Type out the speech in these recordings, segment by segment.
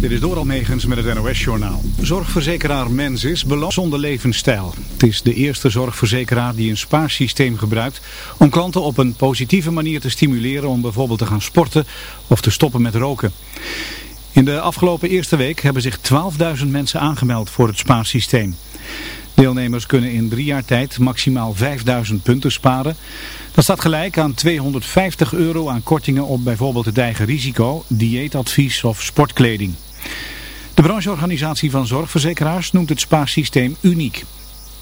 Dit is Doral Megens met het NOS-journaal. Zorgverzekeraar Mensis belooft zonder levensstijl. Het is de eerste zorgverzekeraar die een spaarsysteem gebruikt... om klanten op een positieve manier te stimuleren om bijvoorbeeld te gaan sporten of te stoppen met roken. In de afgelopen eerste week hebben zich 12.000 mensen aangemeld voor het spaarsysteem. Deelnemers kunnen in drie jaar tijd maximaal 5000 punten sparen. Dat staat gelijk aan 250 euro aan kortingen op bijvoorbeeld het eigen risico, dieetadvies of sportkleding. De brancheorganisatie van zorgverzekeraars noemt het spaarsysteem uniek.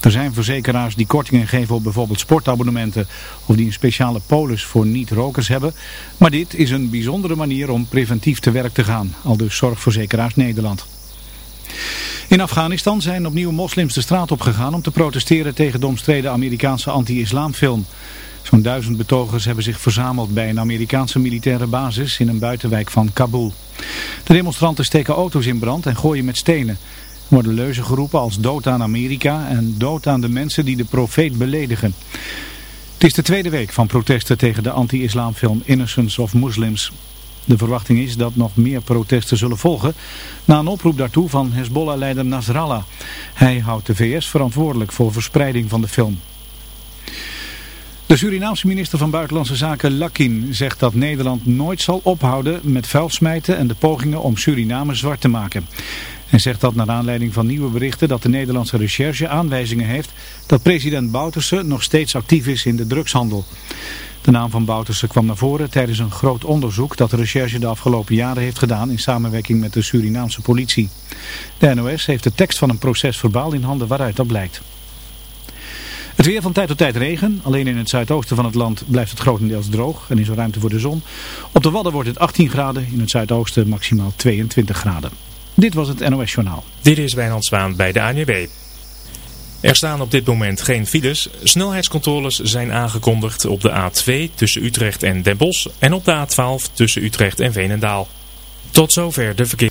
Er zijn verzekeraars die kortingen geven op bijvoorbeeld sportabonnementen of die een speciale polis voor niet-rokers hebben. Maar dit is een bijzondere manier om preventief te werk te gaan, al dus Zorgverzekeraars Nederland. In Afghanistan zijn opnieuw moslims de straat op gegaan om te protesteren tegen de omstreden Amerikaanse anti-islamfilm. Zo'n duizend betogers hebben zich verzameld bij een Amerikaanse militaire basis in een buitenwijk van Kabul. De demonstranten steken auto's in brand en gooien met stenen. Er worden leuzen geroepen als dood aan Amerika en dood aan de mensen die de profeet beledigen. Het is de tweede week van protesten tegen de anti-islamfilm Innocence of Muslims. De verwachting is dat nog meer protesten zullen volgen na een oproep daartoe van Hezbollah-leider Nasrallah. Hij houdt de VS verantwoordelijk voor verspreiding van de film. De Surinaamse minister van Buitenlandse Zaken Lakin zegt dat Nederland nooit zal ophouden met vuilsmijten en de pogingen om Suriname zwart te maken. Hij zegt dat naar aanleiding van nieuwe berichten dat de Nederlandse recherche aanwijzingen heeft dat president Bouterse nog steeds actief is in de drugshandel. De naam van Bouterse kwam naar voren tijdens een groot onderzoek dat de recherche de afgelopen jaren heeft gedaan in samenwerking met de Surinaamse politie. De NOS heeft de tekst van een proces verbaal in handen waaruit dat blijkt. Het weer van tijd tot tijd regen. Alleen in het zuidoosten van het land blijft het grotendeels droog en is er ruimte voor de zon. Op de Wadden wordt het 18 graden, in het zuidoosten maximaal 22 graden. Dit was het NOS Journaal. Dit is Wijnand Zwaan bij de ANWB. Er staan op dit moment geen files. Snelheidscontroles zijn aangekondigd op de A2 tussen Utrecht en Den Bosch en op de A12 tussen Utrecht en Veenendaal. Tot zover de verkeer.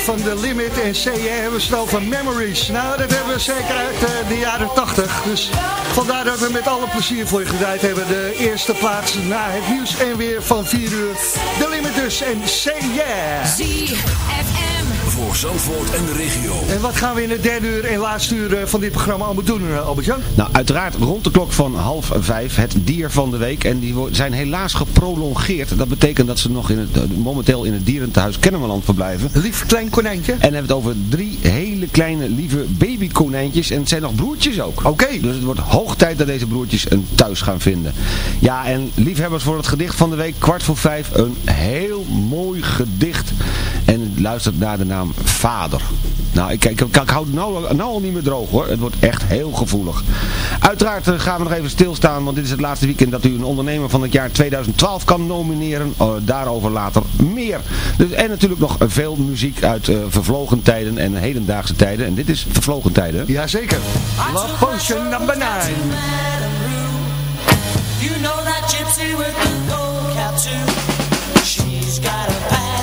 Van The Limit en CE hebben ze het over Memories. Nou, dat hebben we zeker uit uh, de jaren 80. Dus vandaar dat we met alle plezier voor je gedraaid hebben. De eerste plaats na het nieuws en weer van 4 uur. The Limit dus en Say Yeah. Voor Zandvoort en de regio. En wat gaan we in het derde uur en laatste uur eh, van dit programma allemaal doen, eh, Albert-Jan? Nou, uiteraard rond de klok van half vijf het dier van de week. En die zijn helaas geprolongeerd. Dat betekent dat ze nog in het, eh, momenteel in het dierentehuis Kennemerland verblijven. lief klein konijntje. En hebben het over drie hele kleine lieve babykonijntjes. En het zijn nog broertjes ook. Oké. Dus het wordt hoog tijd dat deze broertjes een thuis gaan vinden. Ja, en liefhebbers voor het gedicht van de week, kwart voor vijf. Een heel mooi gedicht. En luistert naar de naam Vader. Nou, ik, ik, ik, ik hou het nou, nou al niet meer droog hoor. Het wordt echt heel gevoelig. Uiteraard eh, gaan we nog even stilstaan, want dit is het laatste weekend dat u een ondernemer van het jaar 2012 kan nomineren. Uh, daarover later meer. Dus, en natuurlijk nog veel muziek uit uh, vervlogen tijden en hedendaagse tijden. En dit is vervlogen tijden. Jazeker. Love Potion number 9. You know that gypsy with the gold cap too. She's got a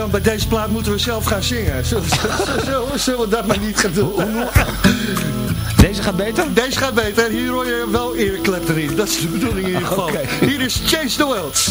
Albert-Jan, bij deze plaat moeten we zelf gaan zingen. Zullen, zullen- zullen- zullen we dat maar niet gaan doen? Deze gaat beter? Deze gaat beter. Hier hoor je wel Eric erin. Dat is de bedoeling in ieder geval. Hier is Change the World.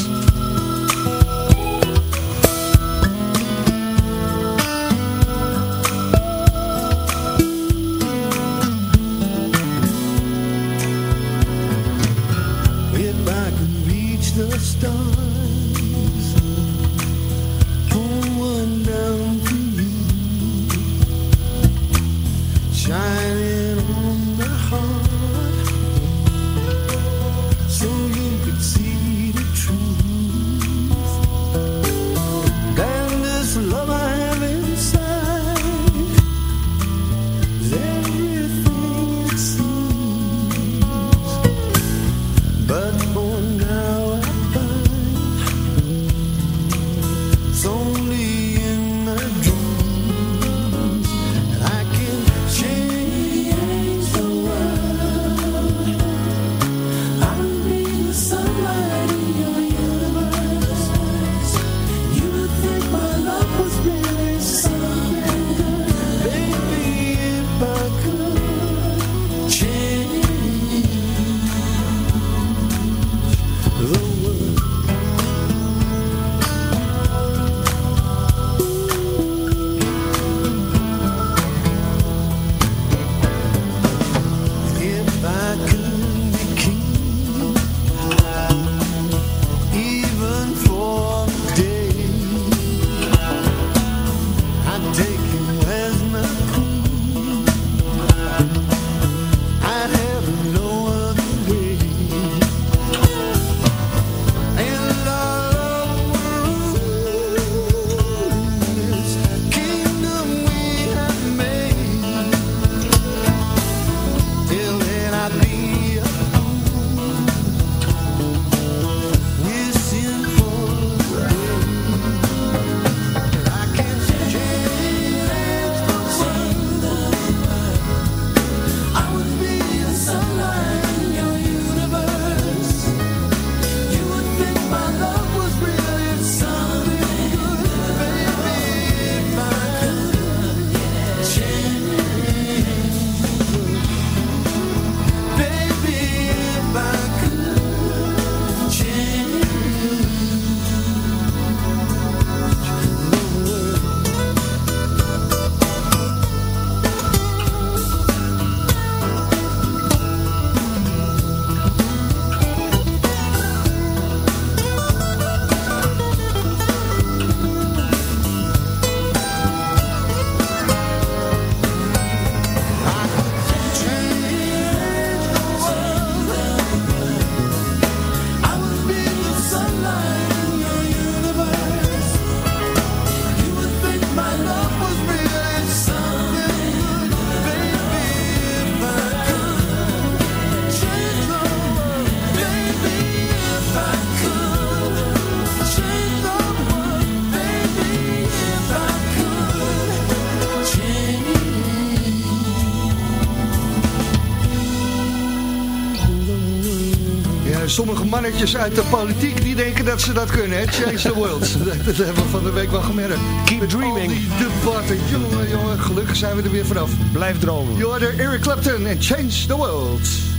Mannetjes uit de politiek die denken dat ze dat kunnen. Hè? Change the world. dat hebben we van de week wel gemerkt. Keep Met dreaming. die debatten. Jongen, jongen, gelukkig zijn we er weer vanaf. Blijf dromen. Hoorde Eric Clapton en Change the World.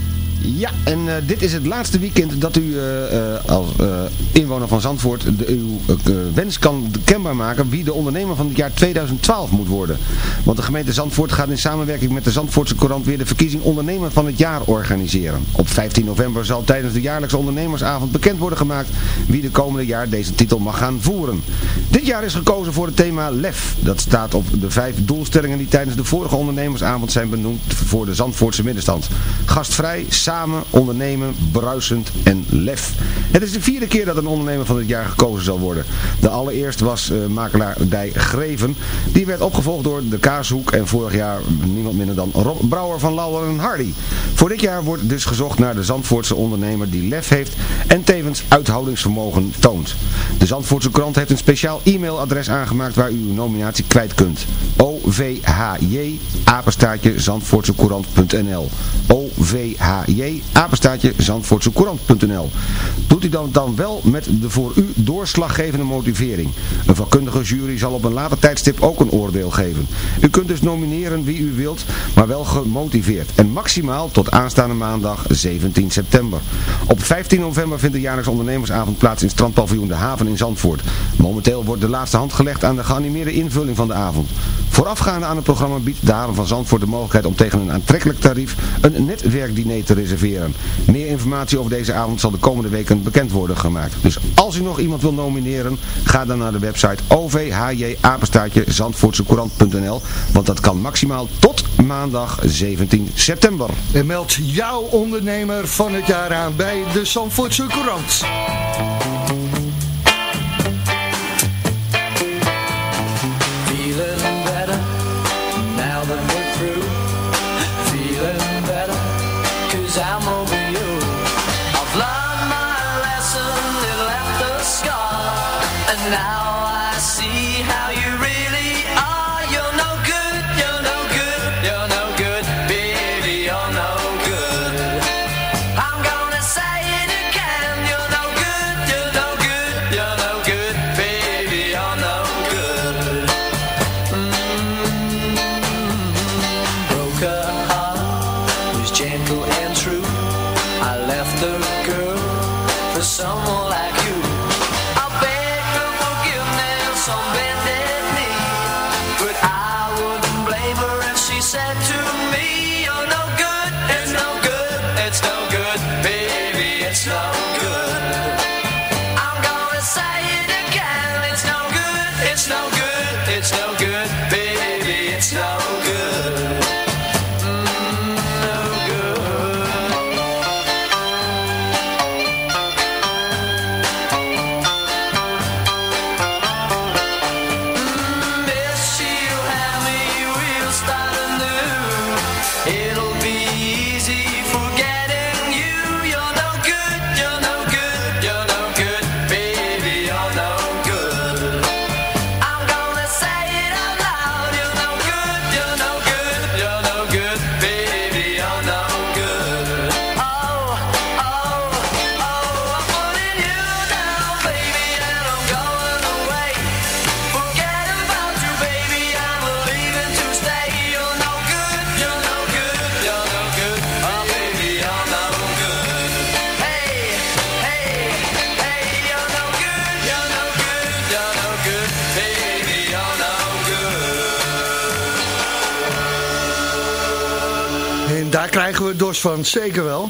Ja, en eh, dit is het laatste weekend dat u eh, eh, als inwoner van Zandvoort de, uw wens kan kenbaar maken wie de ondernemer van het jaar 2012 moet worden. Want de gemeente Zandvoort gaat in samenwerking met de Zandvoortse Courant weer de verkiezing ondernemer van het jaar organiseren. Op 15 november zal tijdens de jaarlijkse ondernemersavond bekend worden gemaakt wie de komende jaar deze titel mag gaan voeren. Dit jaar is gekozen voor het thema LEF. Dat staat op de vijf doelstellingen die tijdens de vorige ondernemersavond zijn benoemd voor de Zandvoortse middenstand. Gastvrij, samen, ondernemen, bruisend en lef. Het is de vierde keer dat een ondernemer van het jaar gekozen zal worden. De allereerst was uh, makelaardij Greven. Die werd opgevolgd door de Kaashoek en vorig jaar niemand minder dan Rob Brouwer van Lauwer en Hardy. Voor dit jaar wordt dus gezocht naar de Zandvoortse ondernemer die lef heeft en tevens uithoudingsvermogen toont. De Zandvoortse krant heeft een speciaal e-mailadres aangemaakt waar u uw nominatie kwijt kunt. OVHJ apenstaartje zandvoortsecourant.nl OVHJ apenstaartje zandvoortsecourant.nl Doet u dan, dan wel met de voor u doorslaggevende motivering. Een vakkundige jury zal op een later tijdstip ook een oordeel geven. U kunt dus nomineren wie u wilt, maar wel gemotiveerd. En maximaal tot aanstaande maandag 17 september. Op 15 november vindt de jaarlijkse ondernemersavond plaats in strandpaviljoen De Haven in Zandvoort. Momenteel wordt de laatste hand gelegd aan de geanimeerde invulling van de avond. Voorafgaande aan het programma biedt de Haven van Zandvoort de mogelijkheid om tegen een aantrekkelijk tarief een netwerkdiner te reserveren. Meer informatie over deze avond zal de komende weken bekend worden gemaakt. Dus als u nog iemand wil nomineren, ga dan naar de website ovhjapenstaartje zandvoortsecourant.nl want dat kan maximaal tot maandag 17 september. En meld jouw ondernemer van het jaar aan bij de Zandvoortse Courant. Now daar krijgen we dorst van, zeker wel.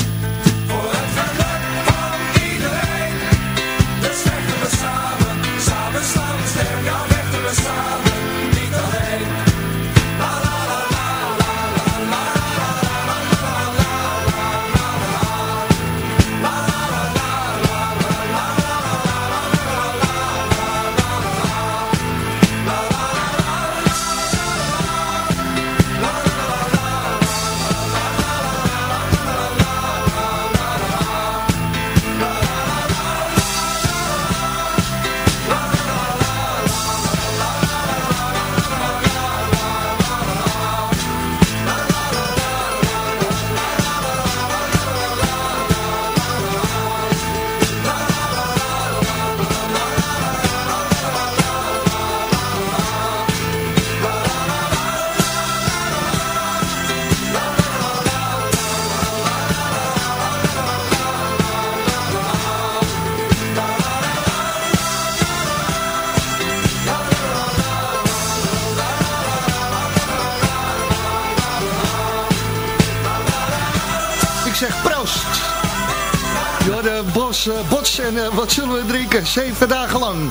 En eh, wat zullen we drinken? Zeven dagen lang.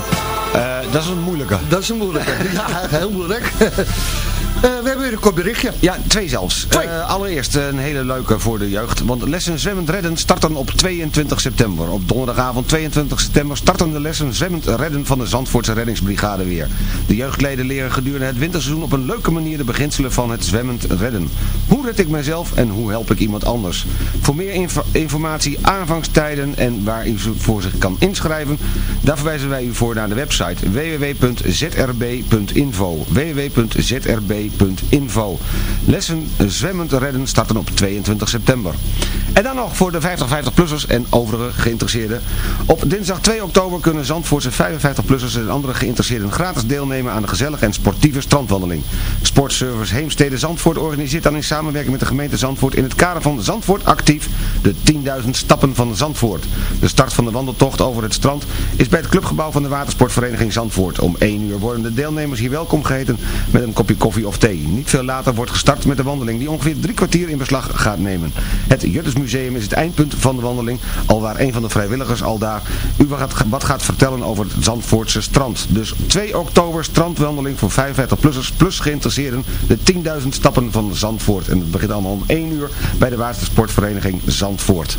Eh, dat is een moeilijke. Dat is een moeilijke. ja, heel moeilijk. Eh, we hebben weer een kort berichtje. Ja, twee zelfs. Twee. Eh, allereerst een hele leuke voor de jeugd. Want lessen zwemmend redden starten op 22 september. Op donderdagavond 22 september starten de lessen zwemmend redden van de Zandvoortse reddingsbrigade weer. De jeugdleden leren gedurende het winterseizoen op een leuke manier de beginselen van het zwemmend redden. Hoe red ik mezelf en hoe help ik iemand anders? Voor meer info- informatie, aanvangstijden en waar u voor zich kan inschrijven, daar verwijzen wij u voor naar de website www.zrb.info Lessen zwemmend redden starten op 22 september. En dan nog voor de 50-50-plussers en overige geïnteresseerden. Op dinsdag 2 oktober kunnen Zandvoortse 55-plussers en andere geïnteresseerden gratis deelnemen aan de gezellige en sportieve strandwandeling. Sportservice Heemstede Zandvoort organiseert dan in samenwerking met de gemeente Zandvoort in het kader van Zandvoort Actief de 10.000 stappen van Zandvoort. De start van de wandeltocht over het strand is bij het clubgebouw van de watersportvereniging Zandvoort. Om 1 uur worden de deelnemers hier welkom geheten met een kopje koffie of Niet veel later wordt gestart met de wandeling die ongeveer drie kwartier in beslag gaat nemen. Het Juttersmuseum is het eindpunt van de wandeling, al waar een van de vrijwilligers al daar u wat gaat, wat gaat vertellen over het Zandvoortse strand. Dus 2 oktober strandwandeling voor 55-plussers plus geïnteresseerden. De 10.000 stappen van Zandvoort. En het begint allemaal om 1 uur bij de watersportvereniging Zandvoort.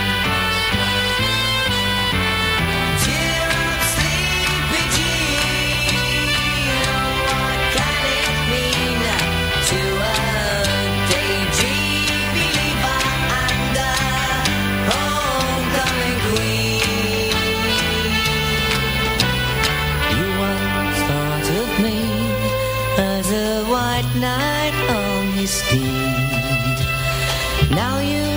steed. Now you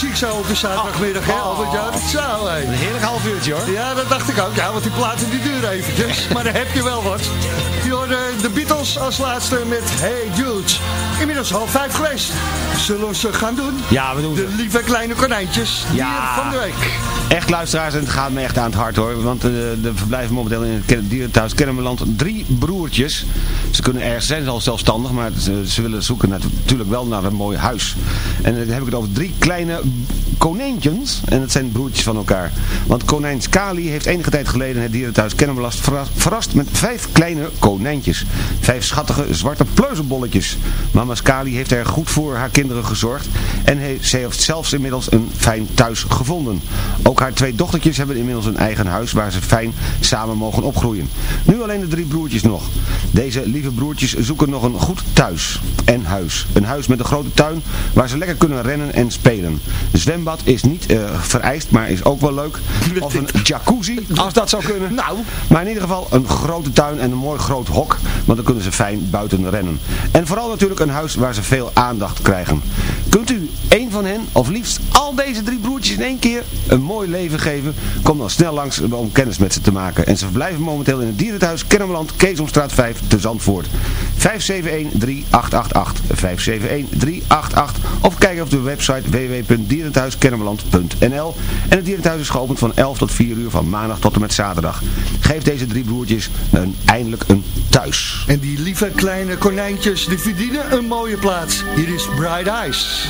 muziek zo op de zaterdagmiddag, hè Albert? Ja, dat zou. Een heerlijk half uurtje hoor. Ja, dat dacht ik ook. Ja, want die platen die duren eventjes. maar dan heb je wel wat. Je hoorde de Beatles als laatste met Hey Jude. Inmiddels half vijf geweest. Zullen we ze gaan doen? Ja, we doen De ze. lieve kleine konijntjes. Ja. Van de week. Echt luisteraars, en het gaat me echt aan het hart hoor. Want uh, er verblijven momenteel in het dierenthuis Kennemerland drie broertjes. Ze kunnen ergens zijn, ze al zelfstandig, maar ze, willen zoeken naar, natuurlijk wel naar een mooi huis. En dan heb ik het over drie kleine konijntjes. En het zijn broertjes van elkaar. Want konijn Skali heeft enige tijd geleden het dierenthuis Kennemerlast verras- verrast met vijf kleine konijntjes. Vijf schattige zwarte pleuzelbolletjes. Mama Skali heeft er goed voor haar kinderen gezorgd. En ze heeft zelfs inmiddels een fijn thuis gevonden. Ook haar twee dochtertjes hebben inmiddels een eigen huis waar ze fijn samen mogen opgroeien. Nu alleen de drie broertjes nog. Deze lieve broertjes zoeken nog een goed thuis en huis. Een huis met een grote tuin waar ze lekker kunnen rennen en spelen. Een zwembad is niet eh, vereist, maar is ook wel leuk. Of een jacuzzi, als dat zou kunnen. Nou. Maar in ieder geval een grote tuin en een mooi groot hok, want dan kunnen ze fijn buiten rennen. En vooral natuurlijk een huis waar ze veel aandacht krijgen. Kunt u één van hen, of liefst al deze drie broertjes in één keer, een mooi leven geven? Kom dan snel langs om kennis met ze te maken. En ze verblijven momenteel in het dierenthuis Kennemerland, Keesomstraat 5 te Zandvoort. 571-3888. 571-3888. Of kijk op de website www.dierenthuiskennemerland.nl. En het dierenthuis is geopend van 11 tot 4 uur van maandag tot en met zaterdag. Geef deze drie broertjes een, eindelijk een thuis. En die lieve kleine konijntjes, die verdienen een mooie plaats. Hier is Bright Eyes.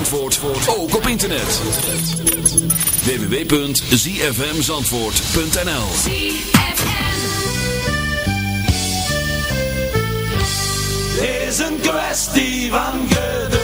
Zandvoort ook op internet. www.zfmzandvoort.nl Is een kwestie van geduld.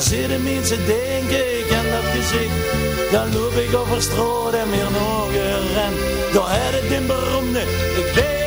Daar zitten mensen denken, ik ken dat gezicht. Dan loop ik over straat en weer nog een ren. Door het in beroemde, ik ben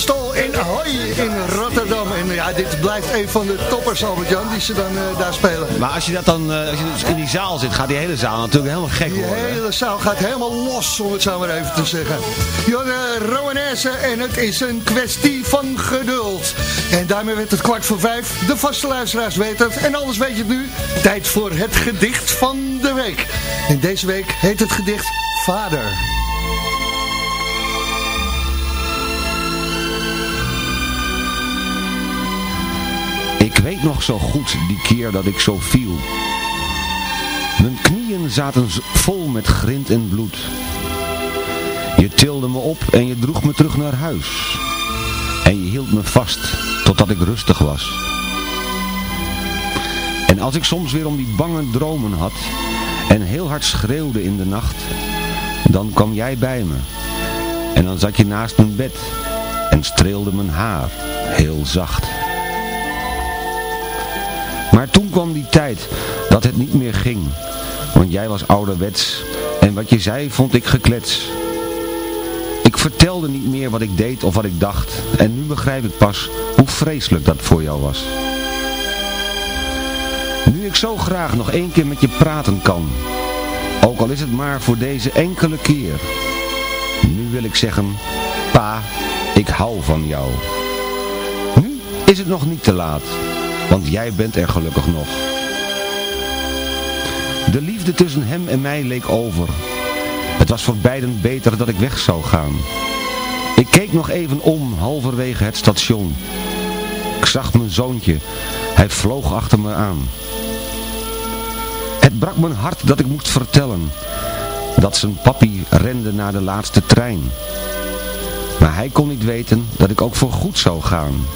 Amstel in Ahoy in Rotterdam. En ja, dit blijft een van de toppers, Albert-Jan, die ze dan eh, daar spelen. Maar als je, dat dan, eh, als je dus in die zaal zit, gaat die hele zaal natuurlijk helemaal gek Die worden. hè? hele zaal gaat helemaal los, om het zo maar even te zeggen. Jonne Rowanesse en het is een kwestie van geduld. En daarmee werd het kwart voor vijf. De vaste luisteraars weten het. En alles weet je het nu. Tijd voor het gedicht van de week. En deze week heet het gedicht Vader. Nog zo goed die keer dat ik zo viel. Mijn knieën zaten vol met grind en bloed. Je tilde me op en je droeg me terug naar huis. En je hield me vast totdat ik rustig was. En als ik soms weer om die bange dromen had en heel hard schreeuwde in de nacht, dan kwam jij bij me. En dan zat je naast mijn bed en streelde mijn haar heel zacht. Maar toen kwam die tijd dat het niet meer ging. Want jij was ouderwets en wat je zei vond ik geklets. Ik vertelde niet meer wat ik deed of wat ik dacht. En nu begrijp ik pas hoe vreselijk dat voor jou was. Nu ik zo graag nog één keer met je praten kan. Ook al is het maar voor deze enkele keer. Nu wil ik zeggen, pa, ik hou van jou. Nu is het nog niet te laat, want jij bent er gelukkig nog. De liefde tussen hem en mij leek over. Het was voor beiden beter dat ik weg zou gaan. Ik keek nog even om, halverwege het station. Ik zag mijn zoontje. Hij vloog achter me aan. Het brak mijn hart dat ik moest vertellen dat zijn papi rende naar de laatste trein. Maar hij kon niet weten dat ik ook voor goed zou gaan.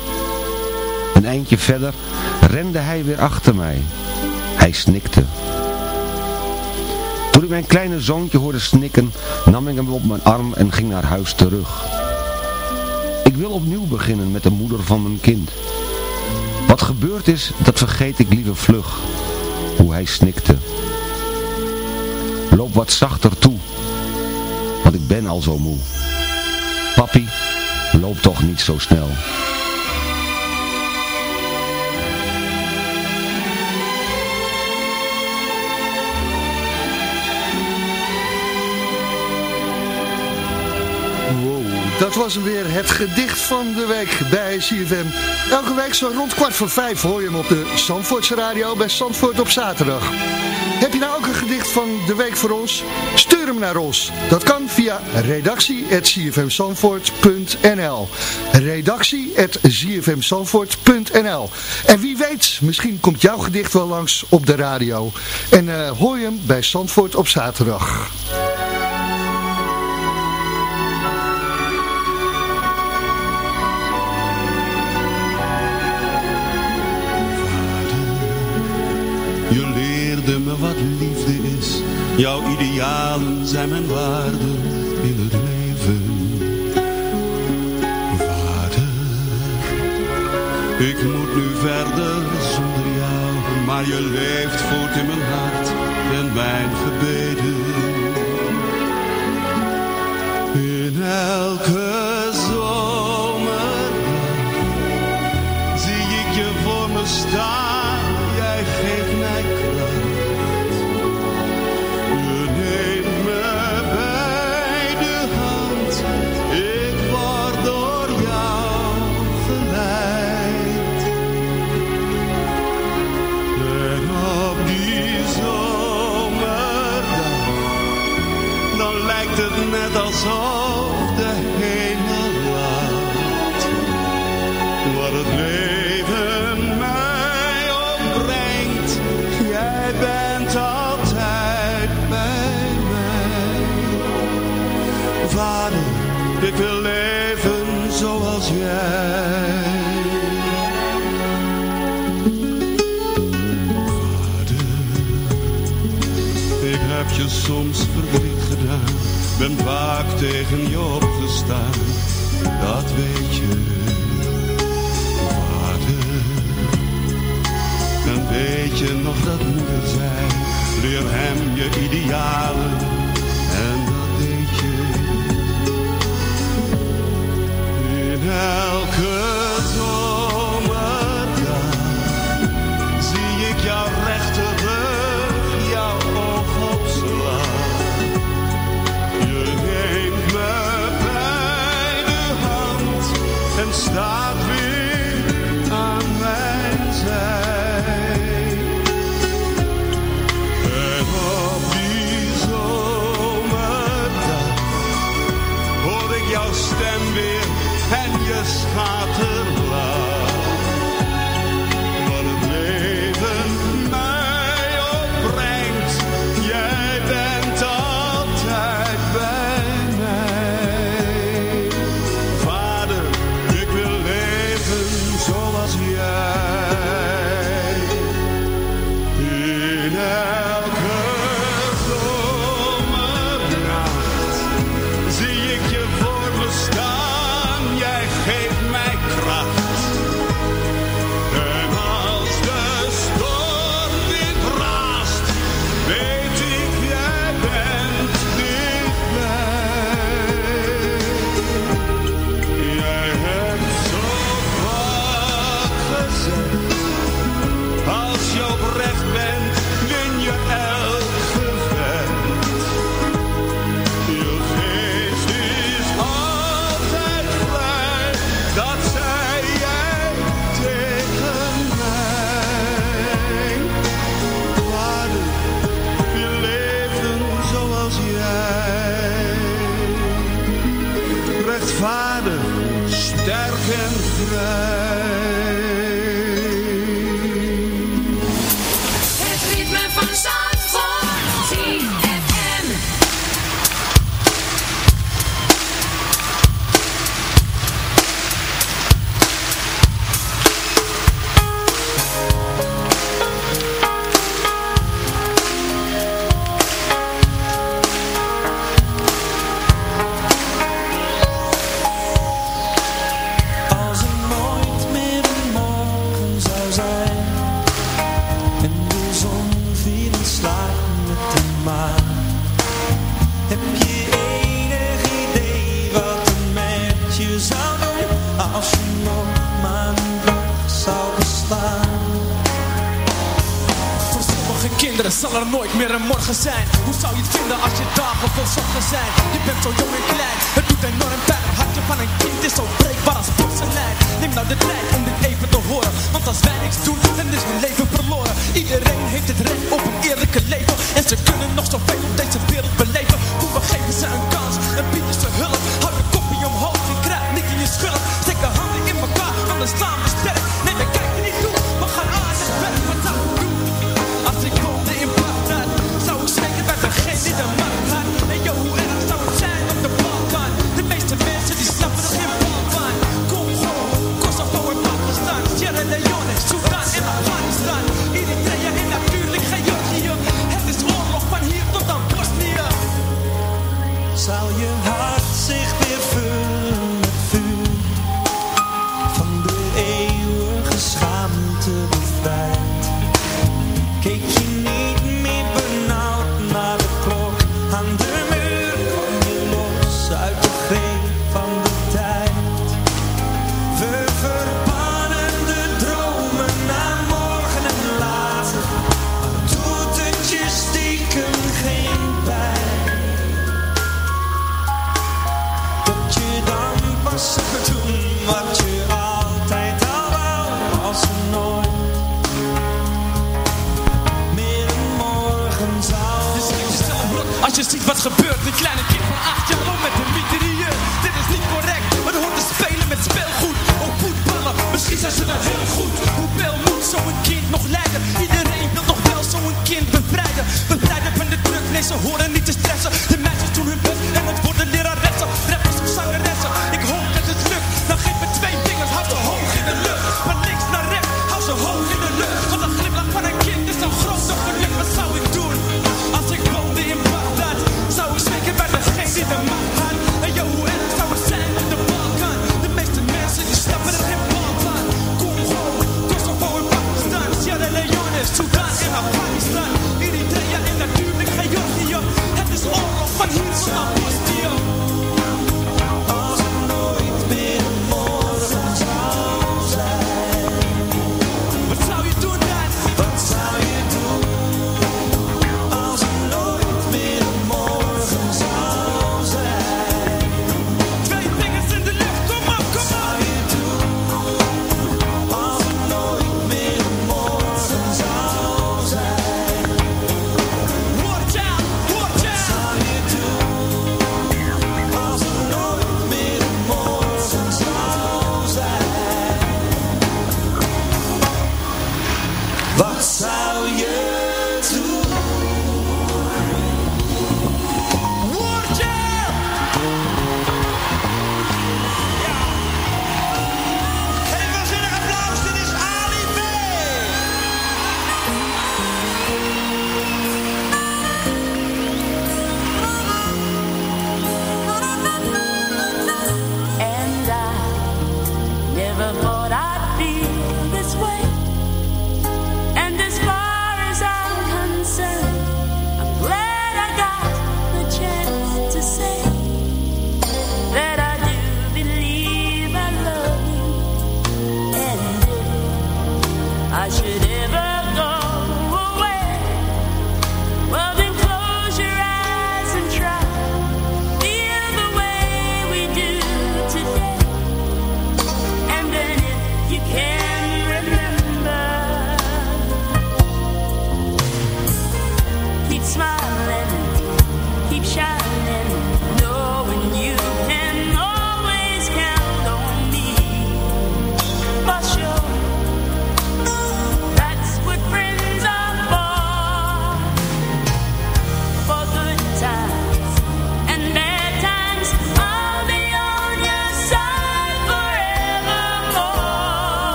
Een eindje verder rende hij weer achter mij. Hij snikte. Toen ik mijn kleine zoontje hoorde snikken, nam ik hem op mijn arm en ging naar huis terug. Ik wil opnieuw beginnen met de moeder van mijn kind. Wat gebeurd is, dat vergeet ik liever vlug. Hoe hij snikte. Loop wat zachter toe, want ik ben al zo moe. Papi, loop toch niet zo snel. Dat was hem weer het gedicht van de week bij CFM. Elke week zo rond kwart voor vijf hoor je hem op de Zandvoortse radio bij Zandvoort op zaterdag. Heb je nou ook een gedicht van de week voor ons? Stuur hem naar ons. Dat kan via redactie.cfmzandvoort.nl redactie.cfmzandvoort.nl En wie weet, misschien komt jouw gedicht wel langs op de radio. En eh, hoor je hem bij Zandvoort op zaterdag. Me wat liefde is. Jouw idealen zijn mijn waarden in het leven. Vader, ik moet nu verder zonder jou. Maar je leeft voort in mijn hart en mijn gebeden. In elke soms verdriet gedaan, ben vaak tegen je opgestaan, dat weet je. Vader, dan weet je nog dat moeder zei, leer hem je idealen en dat deed je. In elke zon.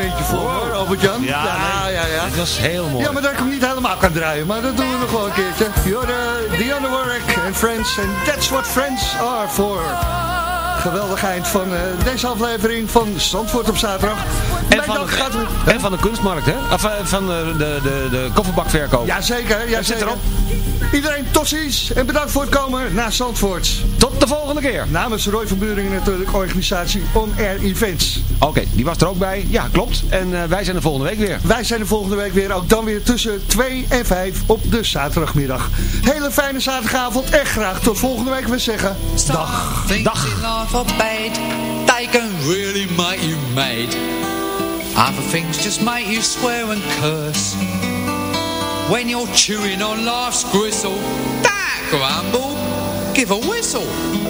momentje voor, hoor, Albert-Jan. Ja, ja, ja. Dat was heel mooi. Ja, maar dat ik hem niet helemaal kan draaien, maar dat doen we nog wel een keertje. Jorden, Dionne Warwick en Friends, and that's what Friends are for. Geweldig eind van eh, deze aflevering van Zandvoort op zaterdag. En van, de, en van de kunstmarkt, hè? Of eh, van de, de, de, de kofferbakverkoop. Jazeker, ja, zit erop. Iedereen tossies en bedankt voor het komen naar Zandvoort. Tot de volgende keer. Namens Roy van Buringen natuurlijk organisatie On Air Events. Oké, die was er ook bij. Ja, klopt. En uh, wij zijn de volgende week weer. Wij zijn de volgende week weer. Ook dan weer tussen 2 en 5 op de zaterdagmiddag. Hele fijne zaterdagavond en graag tot volgende week. We zeggen dag. Dag. really might you made. Other things just make you swear and curse. When you're chewing on life's gristle, that grumble, give a whistle.